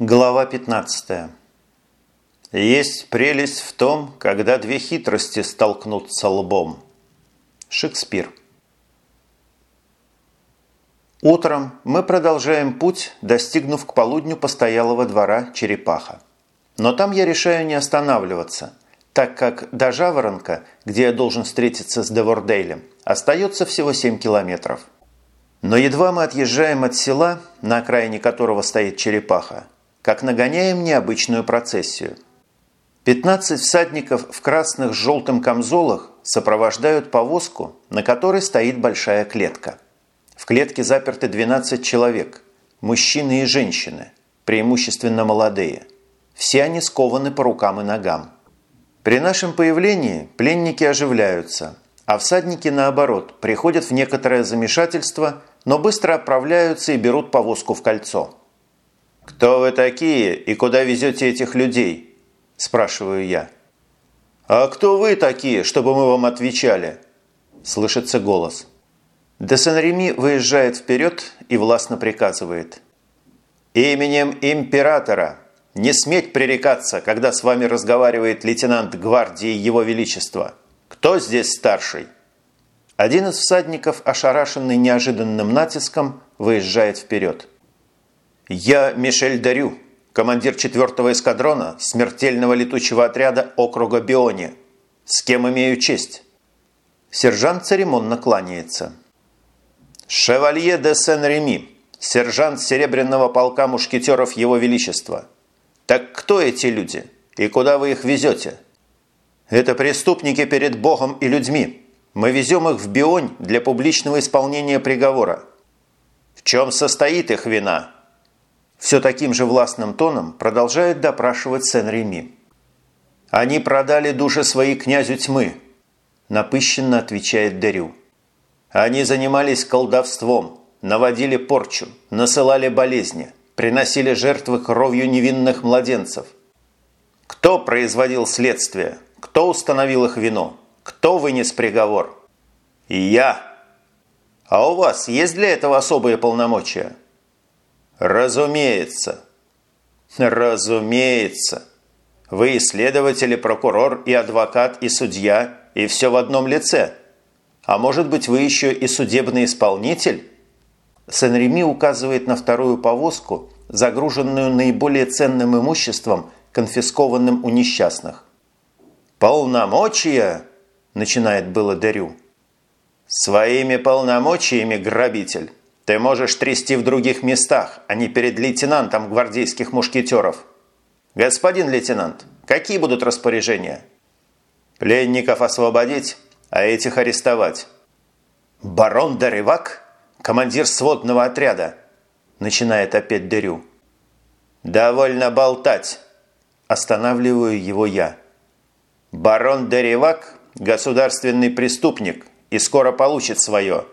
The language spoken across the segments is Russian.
Глава 15. Есть прелесть в том, когда две хитрости столкнутся лбом. Шекспир. Утром мы продолжаем путь, достигнув к полудню постоялого двора Черепаха. Но там я решаю не останавливаться, так как до Жаворонка, где я должен встретиться с Девордейлем, остается всего 7 километров. Но едва мы отъезжаем от села, на окраине которого стоит Черепаха, как нагоняем необычную процессию. 15 всадников в красных с желтым камзолах сопровождают повозку, на которой стоит большая клетка. В клетке заперты 12 человек, мужчины и женщины, преимущественно молодые. Все они скованы по рукам и ногам. При нашем появлении пленники оживляются, а всадники, наоборот, приходят в некоторое замешательство, но быстро отправляются и берут повозку в кольцо – «Кто вы такие и куда везете этих людей?» – спрашиваю я. «А кто вы такие, чтобы мы вам отвечали?» – слышится голос. Де выезжает вперед и властно приказывает. «Именем императора не сметь пререкаться, когда с вами разговаривает лейтенант гвардии Его Величества. Кто здесь старший?» Один из всадников, ошарашенный неожиданным натиском, выезжает вперед. «Я Мишель Дарю, командир 4-го эскадрона смертельного летучего отряда округа Биони. С кем имею честь?» Сержант церемонно кланяется. «Шевалье де Сен-Реми, сержант Серебряного полка мушкетеров Его Величества. Так кто эти люди и куда вы их везете?» «Это преступники перед Богом и людьми. Мы везем их в Бионь для публичного исполнения приговора». «В чем состоит их вина?» Все таким же властным тоном продолжает допрашивать Сен-Реми. «Они продали души свои князю тьмы», – напыщенно отвечает Дерю. «Они занимались колдовством, наводили порчу, насылали болезни, приносили жертвы кровью невинных младенцев. Кто производил следствие? Кто установил их вину? Кто вынес приговор? Я. А у вас есть для этого особые полномочия?» Разумеется. Разумеется. Вы и следователь, и прокурор, и адвокат, и судья, и все в одном лице. А может быть, вы еще и судебный исполнитель? Сен-Реми указывает на вторую повозку, загруженную наиболее ценным имуществом, конфискованным у несчастных. «Полномочия?» – начинает было Дерю. «Своими полномочиями, грабитель, ты можешь трясти в других местах, а не перед лейтенантом гвардейских мушкетеров. Господин лейтенант, какие будут распоряжения? Пленников освободить, а этих арестовать. Барон Даревак, командир сводного отряда, начинает опять Дерю. Довольно болтать. Останавливаю его я. Барон Деревак – государственный преступник и скоро получит свое.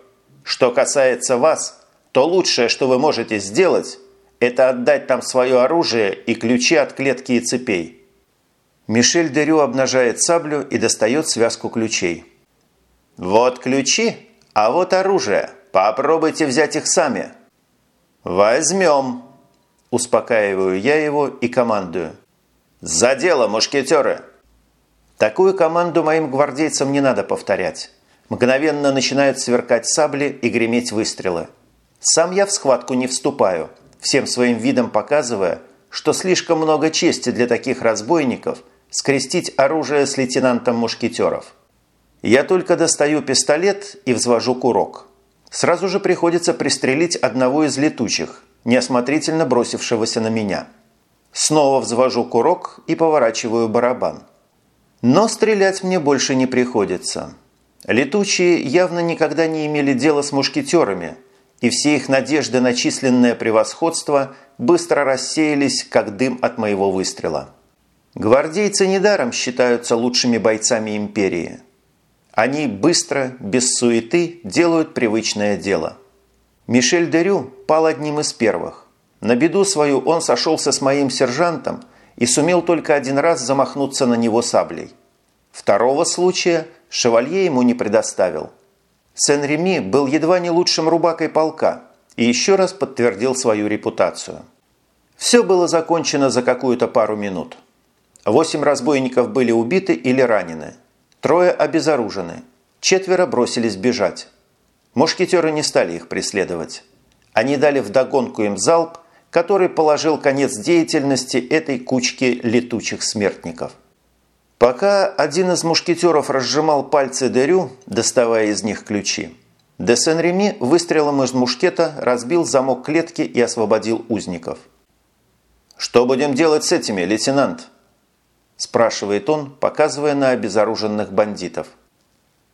Что касается вас – то лучшее, что вы можете сделать, это отдать там свое оружие и ключи от клетки и цепей. Мишель Дерю обнажает саблю и достает связку ключей. «Вот ключи, а вот оружие. Попробуйте взять их сами». «Возьмем», – успокаиваю я его и командую. «За дело, мушкетеры!» Такую команду моим гвардейцам не надо повторять. Мгновенно начинают сверкать сабли и греметь выстрелы. Сам я в схватку не вступаю, всем своим видом показывая, что слишком много чести для таких разбойников скрестить оружие с лейтенантом мушкетеров. Я только достаю пистолет и взвожу курок. Сразу же приходится пристрелить одного из летучих, неосмотрительно бросившегося на меня. Снова взвожу курок и поворачиваю барабан. Но стрелять мне больше не приходится. Летучие явно никогда не имели дела с мушкетерами – и все их надежды на численное превосходство быстро рассеялись, как дым от моего выстрела. Гвардейцы недаром считаются лучшими бойцами империи. Они быстро, без суеты, делают привычное дело. Мишель Дерю пал одним из первых. На беду свою он сошелся с моим сержантом и сумел только один раз замахнуться на него саблей. Второго случая шевалье ему не предоставил – Сен-Реми был едва не лучшим рубакой полка и еще раз подтвердил свою репутацию. Все было закончено за какую-то пару минут. Восемь разбойников были убиты или ранены. Трое обезоружены. Четверо бросились бежать. Мушкетеры не стали их преследовать. Они дали вдогонку им залп, который положил конец деятельности этой кучки летучих смертников. Пока один из мушкетеров разжимал пальцы Дерю, доставая из них ключи, де Сен-Реми выстрелом из мушкета разбил замок клетки и освободил узников. «Что будем делать с этими, лейтенант?» – спрашивает он, показывая на обезоруженных бандитов.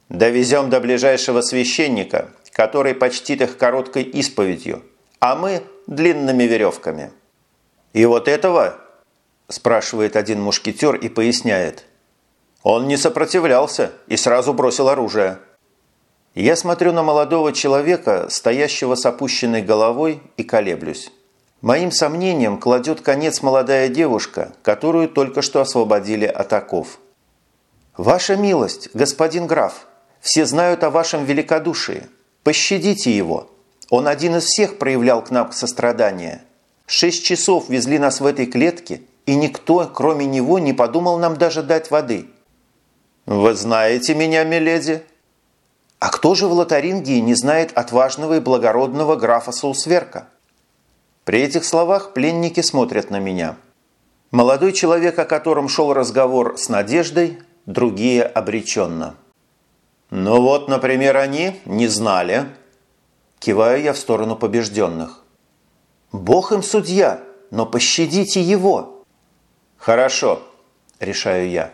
«Довезем до ближайшего священника, который почтит их короткой исповедью, а мы – длинными веревками». «И вот этого?» – спрашивает один мушкетер и поясняет. «Он не сопротивлялся и сразу бросил оружие». Я смотрю на молодого человека, стоящего с опущенной головой, и колеблюсь. Моим сомнениям кладет конец молодая девушка, которую только что освободили от оков. «Ваша милость, господин граф, все знают о вашем великодушии. Пощадите его. Он один из всех проявлял к нам сострадание. Шесть часов везли нас в этой клетке, и никто, кроме него, не подумал нам даже дать воды». «Вы знаете меня, миледи?» А кто же в Лотарингии не знает отважного и благородного графа Саусверка? При этих словах пленники смотрят на меня. Молодой человек, о котором шел разговор с Надеждой, другие обреченно. «Ну вот, например, они не знали». Киваю я в сторону побежденных. «Бог им судья, но пощадите его». «Хорошо», – решаю я.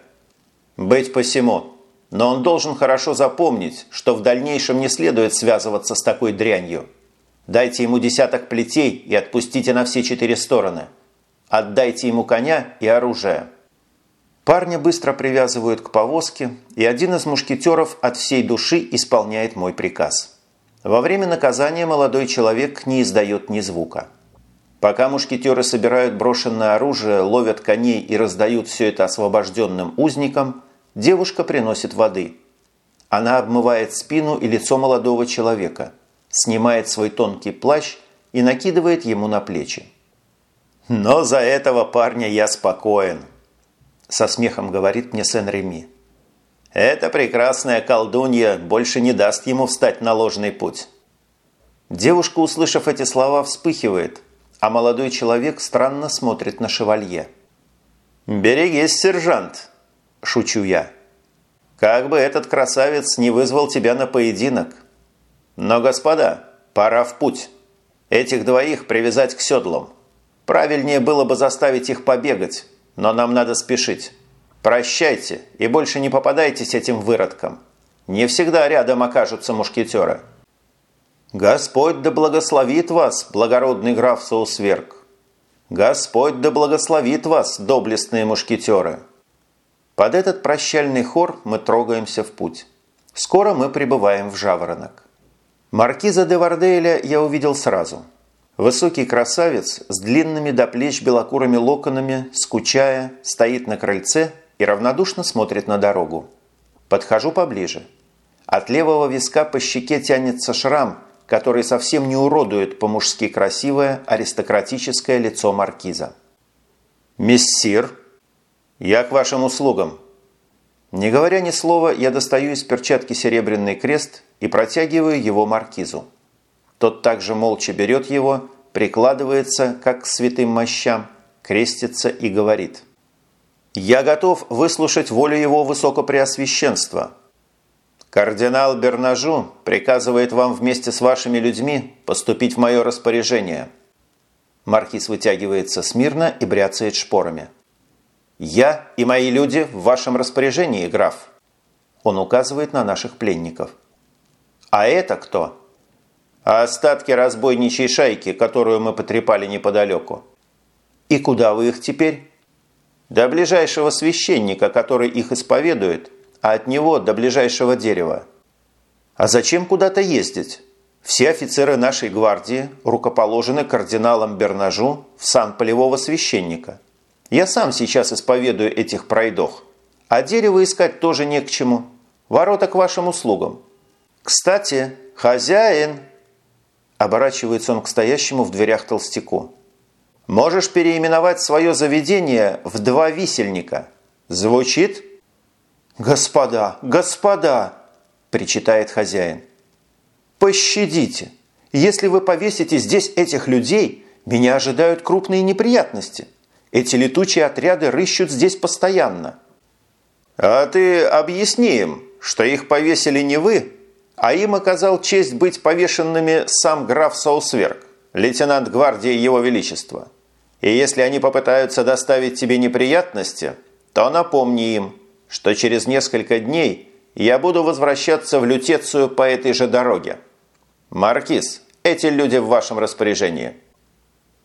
«Быть посему». Но он должен хорошо запомнить, что в дальнейшем не следует связываться с такой дрянью. Дайте ему десяток плетей и отпустите на все четыре стороны. Отдайте ему коня и оружие. Парня быстро привязывают к повозке, и один из мушкетеров от всей души исполняет мой приказ. Во время наказания молодой человек не издает ни звука. Пока мушкетеры собирают брошенное оружие, ловят коней и раздают все это освобожденным узникам – Девушка приносит воды. Она обмывает спину и лицо молодого человека, снимает свой тонкий плащ и накидывает ему на плечи. «Но за этого парня я спокоен», – со смехом говорит мне Сен-Реми. «Эта прекрасная колдунья больше не даст ему встать на ложный путь». Девушка, услышав эти слова, вспыхивает, а молодой человек странно смотрит на шевалье. «Берегись, сержант!» – шучу я. «Как бы этот красавец не вызвал тебя на поединок. Но, господа, пора в путь. Этих двоих привязать к седлам. Правильнее было бы заставить их побегать, но нам надо спешить. Прощайте и больше не попадайтесь этим выродкам. Не всегда рядом окажутся мушкетеры». «Господь да благословит вас, благородный граф Соусверк! Господь да благословит вас, доблестные мушкетеры!» Под этот прощальный хор мы трогаемся в путь. Скоро мы прибываем в Жаворонок. Маркиза де Варделя я увидел сразу. Высокий красавец с длинными до плеч белокурыми локонами, скучая, стоит на крыльце и равнодушно смотрит на дорогу. Подхожу поближе. От левого виска по щеке тянется шрам, который совсем не уродует по-мужски красивое аристократическое лицо маркиза. «Мессир!» «Я к вашим услугам». Не говоря ни слова, я достаю из перчатки серебряный крест и протягиваю его маркизу. Тот также молча берет его, прикладывается, как к святым мощам, крестится и говорит. «Я готов выслушать волю его высокопреосвященства. Кардинал Бернажу приказывает вам вместе с вашими людьми поступить в мое распоряжение». Маркиз вытягивается смирно и бряцает шпорами. «Я и мои люди в вашем распоряжении, граф». Он указывает на наших пленников. «А это кто?» «А остатки разбойничьей шайки, которую мы потрепали неподалеку». «И куда вы их теперь?» «До ближайшего священника, который их исповедует, а от него до ближайшего дерева». «А зачем куда-то ездить?» Все офицеры нашей гвардии рукоположены кардиналом Бернажу в сан полевого священника – я сам сейчас исповедую этих пройдох. А дерево искать тоже не к чему. Ворота к вашим услугам. Кстати, хозяин...» Оборачивается он к стоящему в дверях толстяку. Можешь переименовать свое заведение в два висельника. Звучит? «Господа, господа!» – причитает хозяин. «Пощадите! Если вы повесите здесь этих людей, меня ожидают крупные неприятности. Эти летучие отряды рыщут здесь постоянно». «А ты объясни им, что их повесили не вы, а им оказал честь быть повешенными сам граф Соусверк, лейтенант гвардии Его Величества. И если они попытаются доставить тебе неприятности, то напомни им, что через несколько дней я буду возвращаться в Лютецию по этой же дороге. Маркиз, эти люди в вашем распоряжении».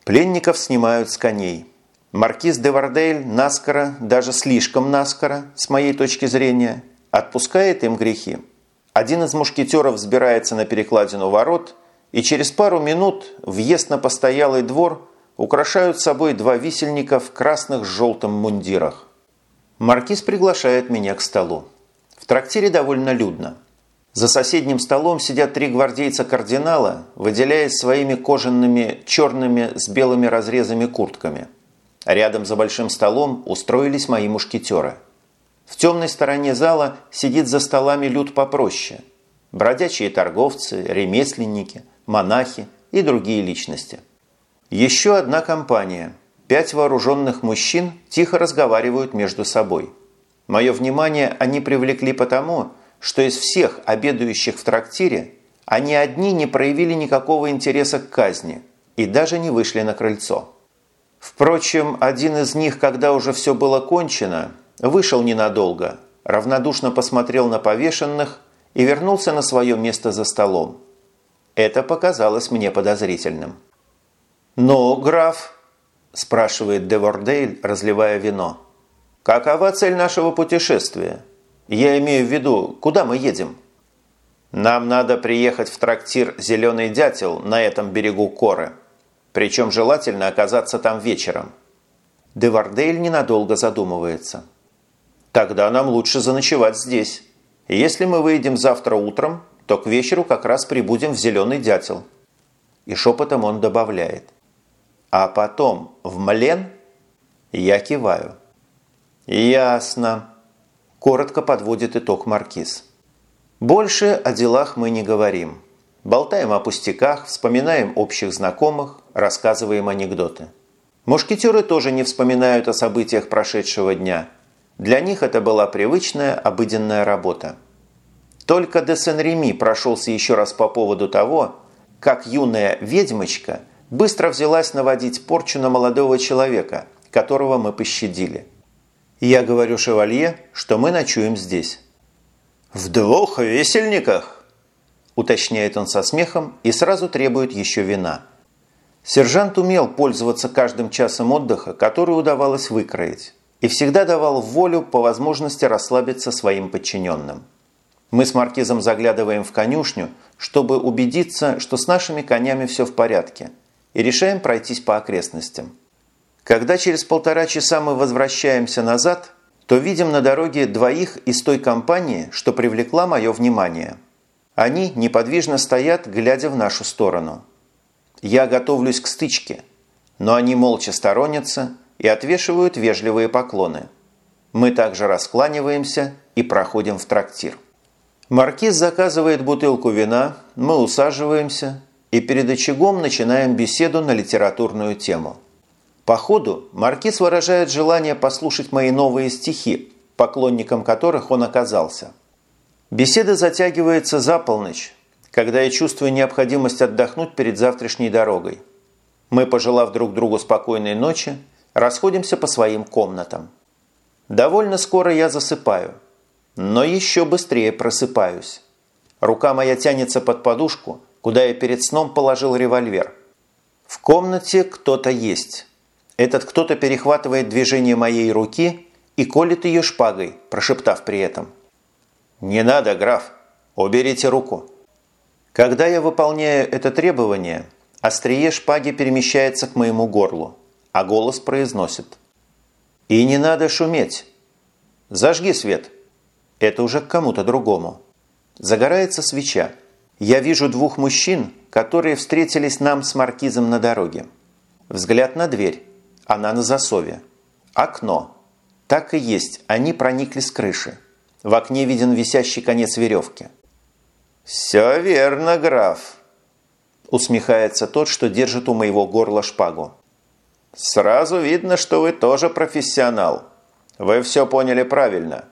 Пленников снимают с коней. Маркиз де Вардель наскоро, даже слишком наскоро, с моей точки зрения, отпускает им грехи. Один из мушкетеров взбирается на перекладину ворот, и через пару минут въезд на постоялый двор украшают собой два висельника в красных с желтым мундирах. Маркиз приглашает меня к столу. В трактире довольно людно. За соседним столом сидят три гвардейца кардинала, выделяясь своими кожаными черными с белыми разрезами куртками – Рядом за большим столом устроились мои мушкетеры. В темной стороне зала сидит за столами люд попроще. Бродячие торговцы, ремесленники, монахи и другие личности. Еще одна компания. Пять вооруженных мужчин тихо разговаривают между собой. Мое внимание они привлекли потому, что из всех обедающих в трактире они одни не проявили никакого интереса к казни и даже не вышли на крыльцо. Впрочем, один из них, когда уже все было кончено, вышел ненадолго, равнодушно посмотрел на повешенных и вернулся на свое место за столом. Это показалось мне подозрительным. «Ну, граф?» – спрашивает Девордейль, разливая вино. «Какова цель нашего путешествия? Я имею в виду, куда мы едем?» «Нам надо приехать в трактир «Зеленый дятел» на этом берегу Коры», причем желательно оказаться там вечером. Девардейль ненадолго задумывается. Тогда нам лучше заночевать здесь. Если мы выйдем завтра утром, то к вечеру как раз прибудем в Зеленый Дятел. И шепотом он добавляет. А потом в Млен? Я киваю. Ясно. Коротко подводит итог Маркиз. Больше о делах мы не говорим. Болтаем о пустяках, вспоминаем общих знакомых, рассказываем анекдоты. Мушкетеры тоже не вспоминают о событиях прошедшего дня. Для них это была привычная, обыденная работа. Только де Сен-Реми прошелся еще раз по поводу того, как юная ведьмочка быстро взялась наводить порчу на молодого человека, которого мы пощадили. Я говорю шевалье, что мы ночуем здесь. «В двух весельниках?» уточняет он со смехом и сразу требует еще вина. Сержант умел пользоваться каждым часом отдыха, который удавалось выкроить, и всегда давал волю по возможности расслабиться своим подчиненным. Мы с Маркизом заглядываем в конюшню, чтобы убедиться, что с нашими конями все в порядке, и решаем пройтись по окрестностям. Когда через полтора часа мы возвращаемся назад, то видим на дороге двоих из той компании, что привлекла мое внимание – они неподвижно стоят, глядя в нашу сторону. Я готовлюсь к стычке, но они молча сторонятся и отвешивают вежливые поклоны. Мы также раскланиваемся и проходим в трактир. Маркиз заказывает бутылку вина, мы усаживаемся и перед очагом начинаем беседу на литературную тему. По ходу Маркиз выражает желание послушать мои новые стихи, поклонником которых он оказался – Беседа затягивается за полночь, когда я чувствую необходимость отдохнуть перед завтрашней дорогой. Мы, пожелав друг другу спокойной ночи, расходимся по своим комнатам. Довольно скоро я засыпаю, но еще быстрее просыпаюсь. Рука моя тянется под подушку, куда я перед сном положил револьвер. В комнате кто-то есть. Этот кто-то перехватывает движение моей руки и колет ее шпагой, прошептав при этом – «Не надо, граф! Уберите руку!» Когда я выполняю это требование, острие шпаги перемещается к моему горлу, а голос произносит. «И не надо шуметь! Зажги свет!» Это уже к кому-то другому. Загорается свеча. Я вижу двух мужчин, которые встретились нам с маркизом на дороге. Взгляд на дверь. Она на засове. Окно. Так и есть, они проникли с крыши. В окне виден висящий конец веревки. «Все верно, граф», – усмехается тот, что держит у моего горла шпагу. «Сразу видно, что вы тоже профессионал. Вы все поняли правильно.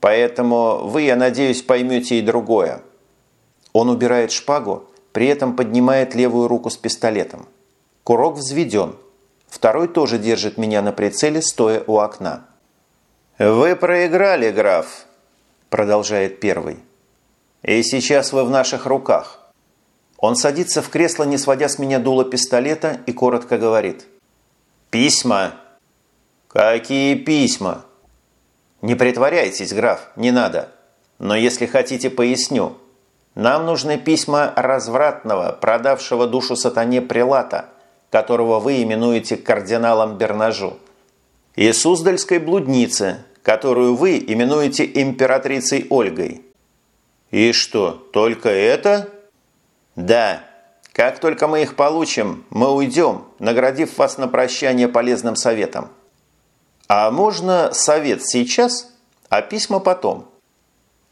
Поэтому вы, я надеюсь, поймете и другое». Он убирает шпагу, при этом поднимает левую руку с пистолетом. Курок взведен. Второй тоже держит меня на прицеле, стоя у окна. «Вы проиграли, граф», – продолжает первый. «И сейчас вы в наших руках». Он садится в кресло, не сводя с меня дуло пистолета, и коротко говорит. «Письма!» «Какие письма?» «Не притворяйтесь, граф, не надо. Но если хотите, поясню. Нам нужны письма развратного, продавшего душу сатане прилата, которого вы именуете кардиналом Бернажу, и Суздальской блудницы, которую вы именуете императрицей Ольгой. И что, только это? Да. Как только мы их получим, мы уйдем, наградив вас на прощание полезным советом. А можно совет сейчас, а письма потом?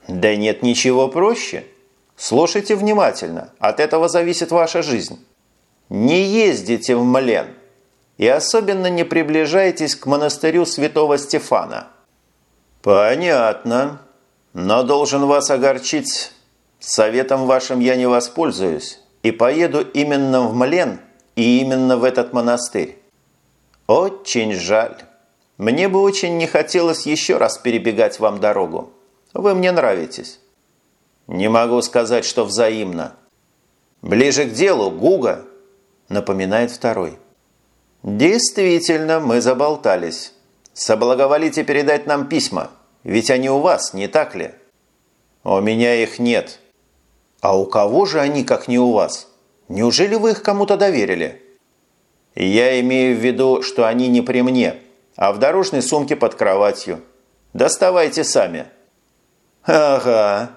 Да нет ничего проще. Слушайте внимательно, от этого зависит ваша жизнь. Не ездите в Млен и особенно не приближайтесь к монастырю святого Стефана – «Понятно. Но должен вас огорчить. Советом вашим я не воспользуюсь и поеду именно в Млен и именно в этот монастырь. Очень жаль. Мне бы очень не хотелось еще раз перебегать вам дорогу. Вы мне нравитесь». «Не могу сказать, что взаимно». «Ближе к делу, Гуга», – напоминает второй. «Действительно, мы заболтались». Соблаговолите передать нам письма, ведь они у вас, не так ли? У меня их нет. А у кого же они, как не у вас? Неужели вы их кому-то доверили? Я имею в виду, что они не при мне, а в дорожной сумке под кроватью. Доставайте сами. Ага.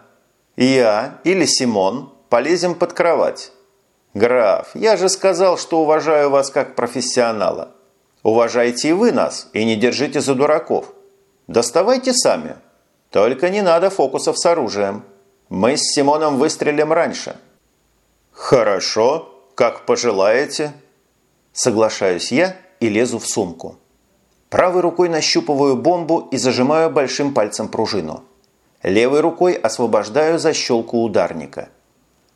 Я или Симон полезем под кровать. Граф, я же сказал, что уважаю вас как профессионала. Уважайте и вы нас, и не держите за дураков. Доставайте сами. Только не надо фокусов с оружием. Мы с Симоном выстрелим раньше». «Хорошо, как пожелаете». Соглашаюсь я и лезу в сумку. Правой рукой нащупываю бомбу и зажимаю большим пальцем пружину. Левой рукой освобождаю защелку ударника.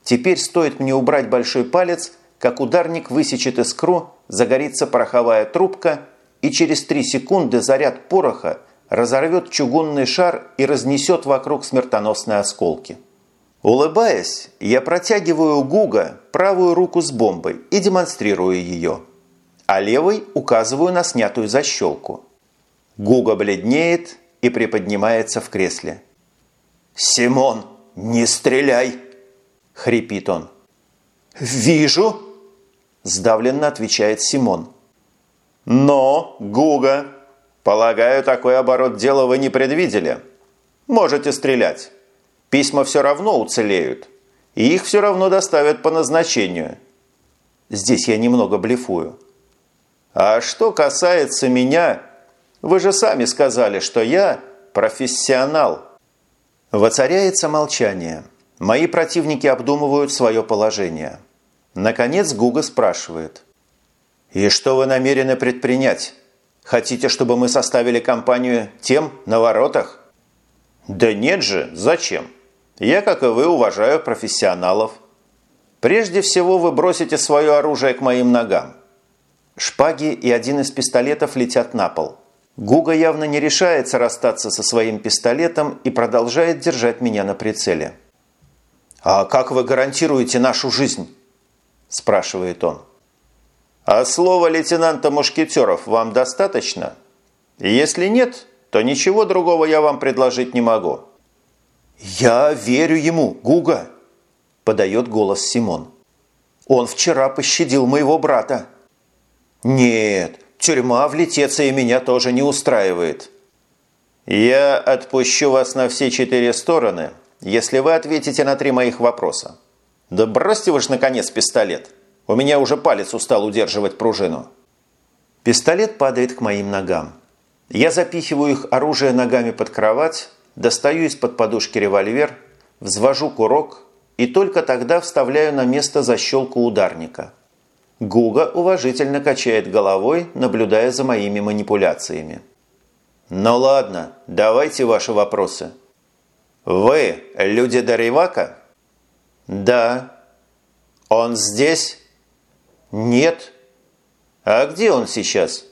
Теперь стоит мне убрать большой палец – как ударник высечет искру, загорится пороховая трубка, и через три секунды заряд пороха разорвет чугунный шар и разнесет вокруг смертоносные осколки. Улыбаясь, я протягиваю Гуга правую руку с бомбой и демонстрирую ее, а левой указываю на снятую защелку. Гуга бледнеет и приподнимается в кресле. «Симон, не стреляй!» – хрипит он. «Вижу!» Сдавленно отвечает Симон. «Но, Гуга, полагаю, такой оборот дела вы не предвидели. Можете стрелять. Письма все равно уцелеют. И их все равно доставят по назначению». Здесь я немного блефую. «А что касается меня, вы же сами сказали, что я профессионал». Воцаряется молчание. Мои противники обдумывают свое положение. Наконец Гуга спрашивает. «И что вы намерены предпринять? Хотите, чтобы мы составили компанию тем на воротах?» «Да нет же, зачем? Я, как и вы, уважаю профессионалов. Прежде всего вы бросите свое оружие к моим ногам». Шпаги и один из пистолетов летят на пол. Гуга явно не решается расстаться со своим пистолетом и продолжает держать меня на прицеле. «А как вы гарантируете нашу жизнь?» – спрашивает он. «А слова лейтенанта Мушкетеров вам достаточно? Если нет, то ничего другого я вам предложить не могу». «Я верю ему, Гуга!» – подает голос Симон. «Он вчера пощадил моего брата». «Нет, тюрьма в Летеции меня тоже не устраивает». «Я отпущу вас на все четыре стороны, если вы ответите на три моих вопроса. «Да бросьте вы ж, наконец, пистолет! У меня уже палец устал удерживать пружину!» Пистолет падает к моим ногам. Я запихиваю их оружие ногами под кровать, достаю из-под подушки револьвер, взвожу курок и только тогда вставляю на место защелку ударника. Гуга уважительно качает головой, наблюдая за моими манипуляциями. «Ну ладно, давайте ваши вопросы». «Вы люди Даривака?» «Да». «Он здесь?» «Нет». «А где он сейчас?»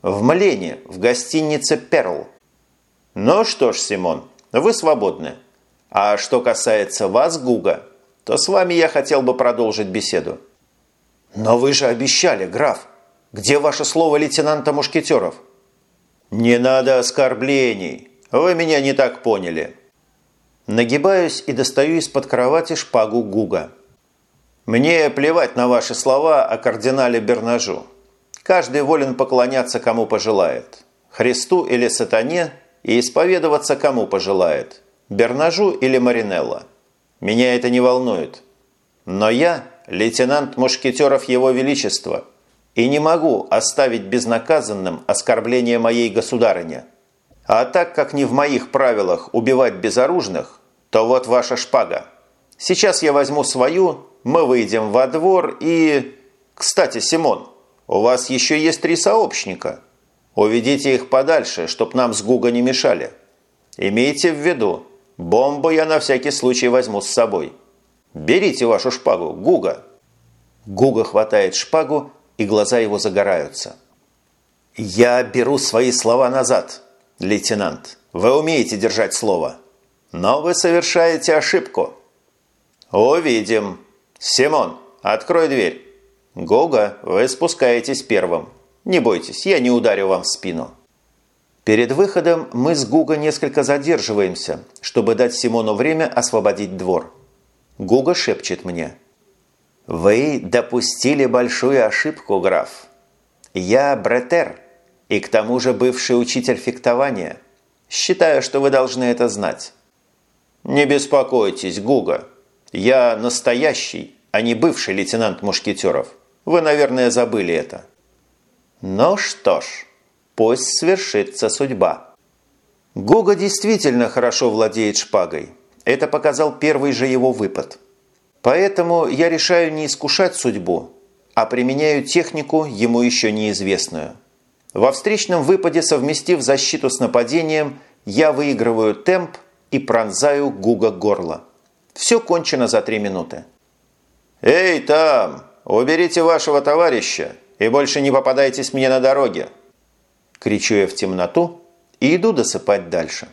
«В Млене, в гостинице «Перл». «Ну что ж, Симон, вы свободны. А что касается вас, Гуга, то с вами я хотел бы продолжить беседу». «Но вы же обещали, граф. Где ваше слово лейтенанта Мушкетеров?» «Не надо оскорблений. Вы меня не так поняли». Нагибаюсь и достаю из-под кровати шпагу Гуга. «Мне плевать на ваши слова о кардинале Бернажу. Каждый волен поклоняться кому пожелает. Христу или сатане и исповедоваться кому пожелает. Бернажу или Маринелло. Меня это не волнует. Но я лейтенант мушкетеров Его Величества – и не могу оставить безнаказанным оскорбление моей государыни. А так как не в моих правилах убивать безоружных, то вот ваша шпага. Сейчас я возьму свою, мы выйдем во двор и... Кстати, Симон, у вас еще есть три сообщника. Уведите их подальше, чтоб нам с Гуга не мешали. Имейте в виду, бомбу я на всякий случай возьму с собой. Берите вашу шпагу, Гуга. Гуга хватает шпагу и глаза его загораются. «Я беру свои слова назад, лейтенант. Вы умеете держать слово. Но вы совершаете ошибку». «Увидим. Симон, открой дверь. Гога, вы спускаетесь первым. Не бойтесь, я не ударю вам в спину». Перед выходом мы с Гуга несколько задерживаемся, чтобы дать Симону время освободить двор. Гуга шепчет мне – «Вы допустили большую ошибку, граф. Я бретер и к тому же бывший учитель фехтования. Считаю, что вы должны это знать». «Не беспокойтесь, Гуга. Я настоящий, а не бывший лейтенант Мушкетеров. Вы, наверное, забыли это». «Ну что ж, пусть свершится судьба». Гуга действительно хорошо владеет шпагой. Это показал первый же его выпад – Поэтому я решаю не искушать судьбу, а применяю технику, ему еще неизвестную. Во встречном выпаде, совместив защиту с нападением, я выигрываю темп и пронзаю Гуга горло. Все кончено за три минуты. «Эй, там! Уберите вашего товарища и больше не попадайтесь мне на дороге!» Кричу я в темноту и иду досыпать дальше.